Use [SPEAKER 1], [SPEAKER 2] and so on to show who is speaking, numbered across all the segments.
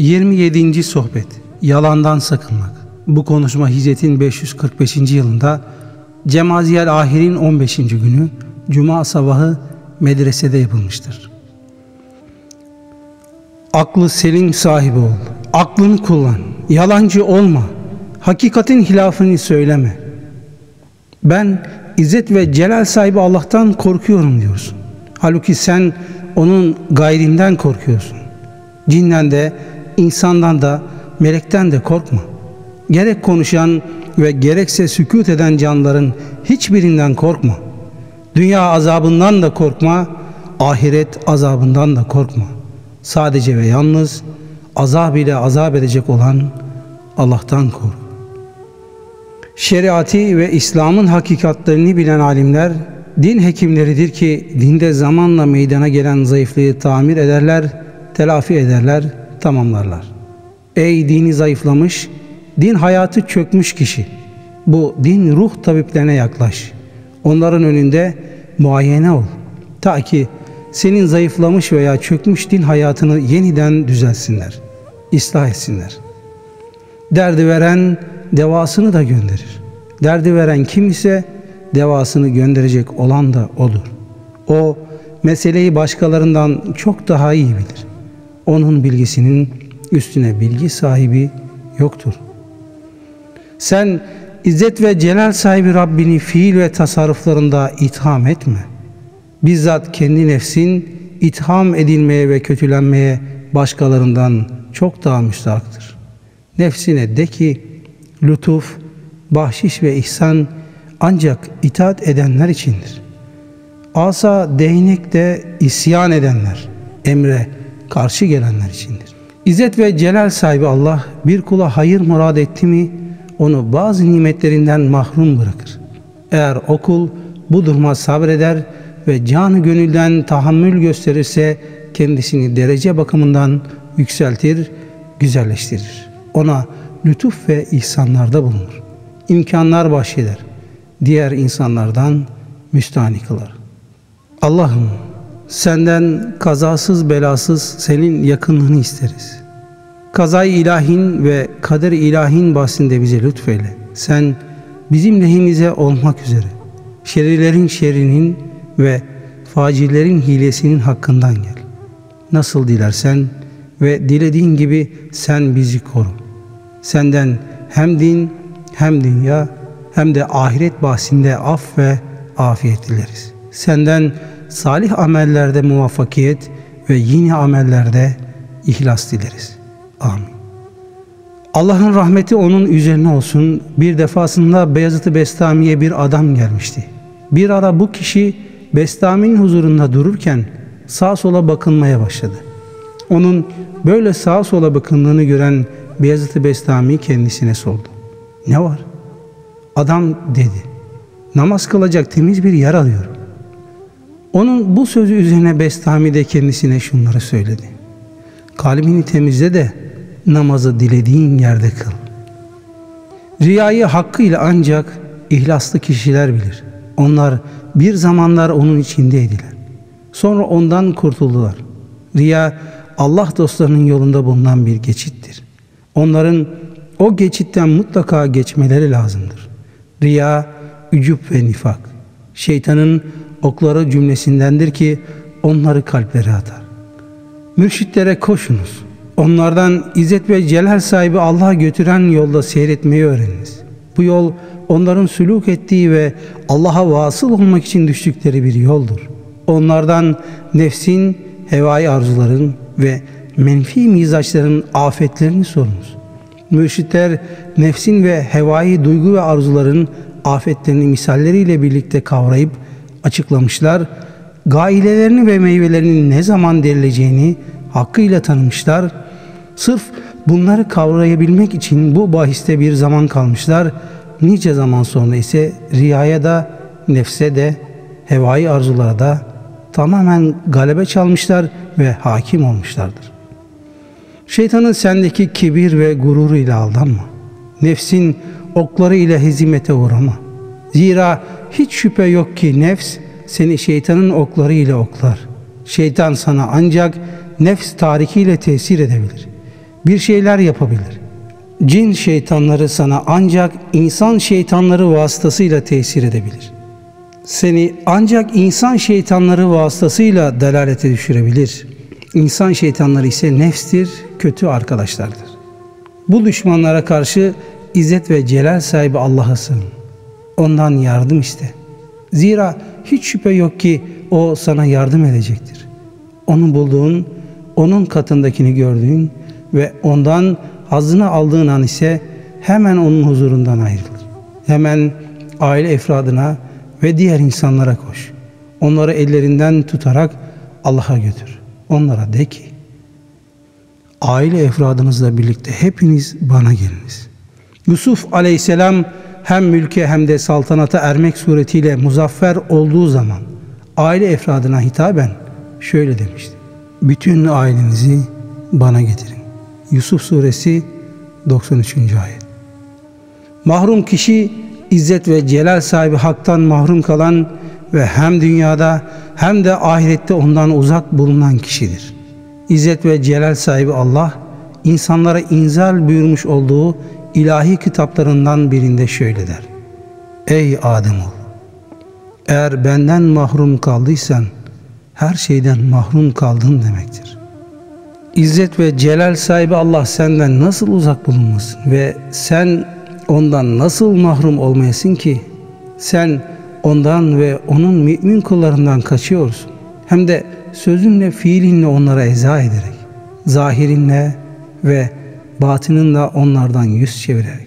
[SPEAKER 1] 27. Sohbet Yalandan Sakınmak Bu konuşma Hicret'in 545. yılında Cemaziyel Ahir'in 15. günü Cuma sabahı medresede yapılmıştır. Aklı selim sahibi ol. Aklını kullan. Yalancı olma. Hakikatin hilafını söyleme. Ben İzzet ve Celal sahibi Allah'tan korkuyorum diyorsun. Halbuki sen onun gayrinden korkuyorsun. Cinden de, insandan da, melekten de korkma. Gerek konuşan ve gerekse sükut eden canların hiçbirinden korkma. Dünya azabından da korkma, ahiret azabından da korkma. Sadece ve yalnız azab ile azap edecek olan Allah'tan kork. Şeriatı ve İslam'ın hakikatlerini bilen alimler din hekimleridir ki dinde zamanla meydana gelen zayıflığı tamir ederler, telafi ederler, tamamlarlar. Ey dini zayıflamış, din hayatı çökmüş kişi. Bu din ruh tabiplerine yaklaş. Onların önünde muayene ol. Ta ki senin zayıflamış veya çökmüş din hayatını yeniden düzelsinler. ıslah etsinler. Derdi veren devasını da gönderir. Derdi veren kim ise devasını gönderecek olan da odur. O meseleyi başkalarından çok daha iyi bilir. Onun bilgisinin üstüne bilgi sahibi yoktur. Sen İzzet ve celal sahibi Rabbini fiil ve tasarruflarında itham etme. Bizzat kendi nefsin itham edilmeye ve kötülenmeye başkalarından çok daha müstahaktır. Nefsine de ki lütuf, bahşiş ve ihsan ancak itaat edenler içindir. Asa değnek de isyan edenler, emre karşı gelenler içindir. İzzet ve celal sahibi Allah bir kula hayır murad etti mi onu bazı nimetlerinden mahrum bırakır. Eğer o kul bu duruma sabreder ve canı gönülden tahammül gösterirse kendisini derece bakımından yükseltir, güzelleştirir. Ona lütuf ve ihsanlarda bulunur. İmkanlar bahşeder. Diğer insanlardan müstahni kılar. Allah'ım senden kazasız belasız senin yakınlığını isteriz. Kazay ilahin ve kader ilahin bahsinde bize lütfeyle. Sen bizim lehimize olmak üzere şerrilerin şerrinin ve facirlerin hilesinin hakkından gel. Nasıl dilersen ve dilediğin gibi sen bizi koru. Senden hem din hem dünya hem de ahiret bahsinde af ve afiyet dileriz. Senden salih amellerde muvaffakiyet ve yine amellerde ihlas dileriz. Amin. Allah'ın rahmeti onun üzerine olsun. Bir defasında Beyazıt-ı Bestami'ye bir adam gelmişti. Bir ara bu kişi Bestami'nin huzurunda dururken sağa sola bakınmaya başladı. Onun böyle sağa sola bakındığını gören Beyazıt-ı Bestami kendisine sordu. Ne var? Adam dedi. Namaz kılacak temiz bir yer arıyorum. Onun bu sözü üzerine Bestami de kendisine şunları söyledi. Kalbini temizle de namazı dilediğin yerde kıl. Riyayı hakkıyla ancak ihlaslı kişiler bilir. Onlar bir zamanlar onun içindeydiler. Sonra ondan kurtuldular. Riya Allah dostlarının yolunda bulunan bir geçittir. Onların o geçitten mutlaka geçmeleri lazımdır. Riya, ücup ve nifak. Şeytanın okları cümlesindendir ki onları kalplere atar. Mürşitlere koşunuz. Onlardan izzet ve celal sahibi Allah'a götüren yolda seyretmeyi öğreniniz. Bu yol onların sülük ettiği ve Allah'a vasıl olmak için düştükleri bir yoldur. Onlardan nefsin, hevai arzuların ve menfi mizaçların afetlerini sorunuz. Mürşitler nefsin ve hevai duygu ve arzuların afetlerini misalleriyle birlikte kavrayıp açıklamışlar. Gailelerini ve meyvelerinin ne zaman derileceğini hakkıyla tanımışlar. Sırf bunları kavrayabilmek için bu bahiste bir zaman kalmışlar. Nice zaman sonra ise riyaya da, nefse de, hevai arzulara da tamamen galebe çalmışlar ve hakim olmuşlardır. Şeytanın sendeki kibir ve gururu ile aldanma. Nefsin okları ile hizimete uğrama. Zira hiç şüphe yok ki nefs seni şeytanın okları ile oklar. Şeytan sana ancak nefs tarikiyle tesir edebilir. bir şeyler yapabilir. Cin şeytanları sana ancak insan şeytanları vasıtasıyla tesir edebilir. Seni ancak insan şeytanları vasıtasıyla delalete düşürebilir. İnsan şeytanları ise nefstir, kötü arkadaşlardır. Bu düşmanlara karşı İzzet ve celal sahibi Allah'a sığın. Ondan yardım iste. Zira hiç şüphe yok ki o sana yardım edecektir. Onu bulduğun, onun katındakini gördüğün ve ondan hazını aldığın an ise hemen onun huzurundan ayrılır. Hemen aile efradına ve diğer insanlara koş. Onları ellerinden tutarak Allah'a götür. Onlara de ki, aile efradınızla birlikte hepiniz bana geliniz. Yusuf aleyhisselam hem mülke hem de saltanata ermek suretiyle muzaffer olduğu zaman aile efradına hitaben şöyle demişti. Bütün ailenizi bana getirin. Yusuf suresi 93. ayet. Mahrum kişi izzet ve celal sahibi haktan mahrum kalan ve hem dünyada hem de ahirette ondan uzak bulunan kişidir. İzzet ve celal sahibi Allah insanlara inzal buyurmuş olduğu ilahi kitaplarından birinde şöyle der. Ey Ademoğlu! Eğer benden mahrum kaldıysan her şeyden mahrum kaldın demektir. İzzet ve celal sahibi Allah senden nasıl uzak bulunmasın ve sen ondan nasıl mahrum olmayasın ki sen ondan ve onun mümin kullarından kaçıyorsun. Hem de sözünle fiilinle onlara eza ederek, zahirinle ve batınınla onlardan yüz çevirerek.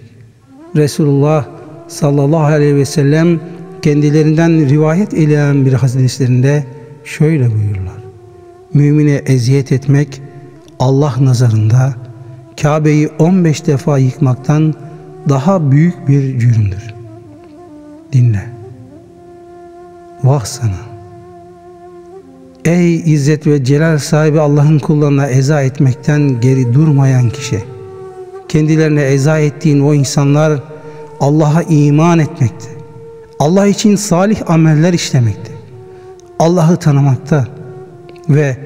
[SPEAKER 1] Resulullah sallallahu aleyhi ve sellem kendilerinden rivayet edilen bir hadislerinde şöyle buyururlar. Mümine eziyet etmek Allah nazarında Kabe'yi 15 defa yıkmaktan daha büyük bir cürümdür. Dinle. Vah sana. Ey izzet ve celal sahibi Allah'ın kullarına eza etmekten geri durmayan kişi. Kendilerine eza ettiğin o insanlar Allah'a iman etmekte. Allah için salih ameller işlemekte. Allah'ı tanımakta ve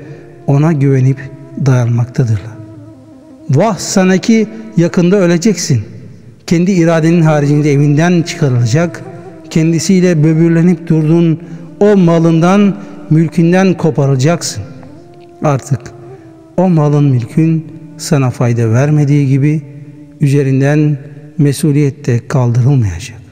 [SPEAKER 1] ona güvenip dayanmaktadırlar. Vah sana ki yakında öleceksin. Kendi iradenin haricinde evinden çıkarılacak, kendisiyle böbürlenip durduğun o malından, mülkünden koparılacaksın. Artık o malın mülkün sana fayda vermediği gibi üzerinden mesuliyette kaldırılmayacak.